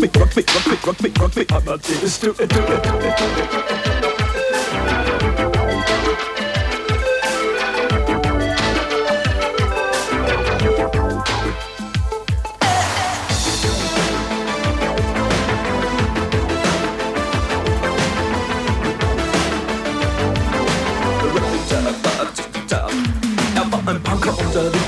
me, rock me, rock me, rock me, Amadeus, do it, do it, do it, do it. Er war ein Punker und er lebte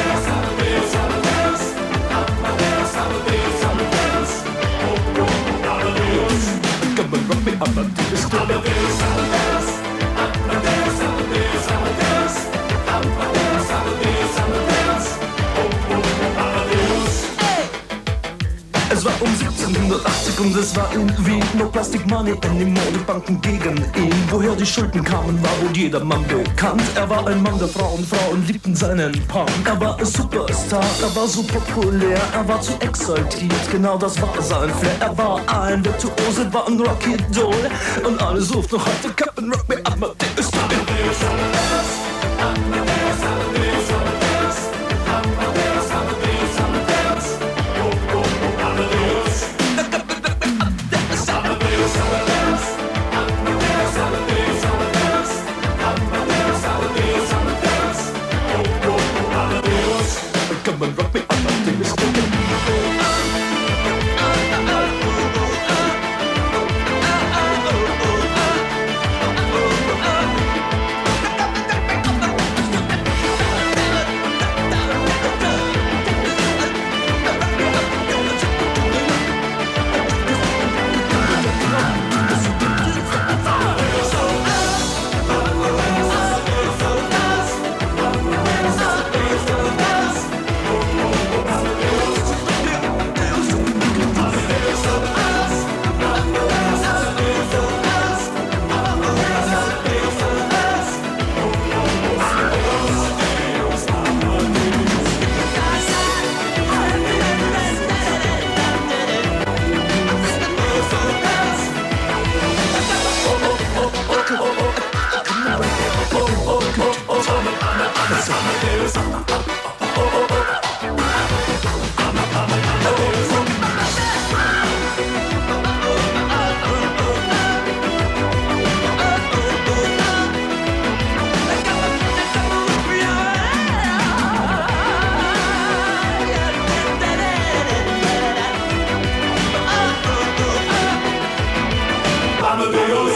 man Rock Me Amadeus. Du Es war um 1780 und es war Wien No Plastic Money anymore, die Banken gegen ihn. Woher die Schulden kamen, war wohl jedermann bekannt. Er war ein Mann der Frauen, Frauen liebten seinen Punk. Er war ein Superstar, er war so populär Er war zu exaltiert, genau das war sein Flair. Er war ein Virtuose, war ein Rocky Doll. Und alle suchten heute Captain Rock Me Amadeus Come on, rock me the old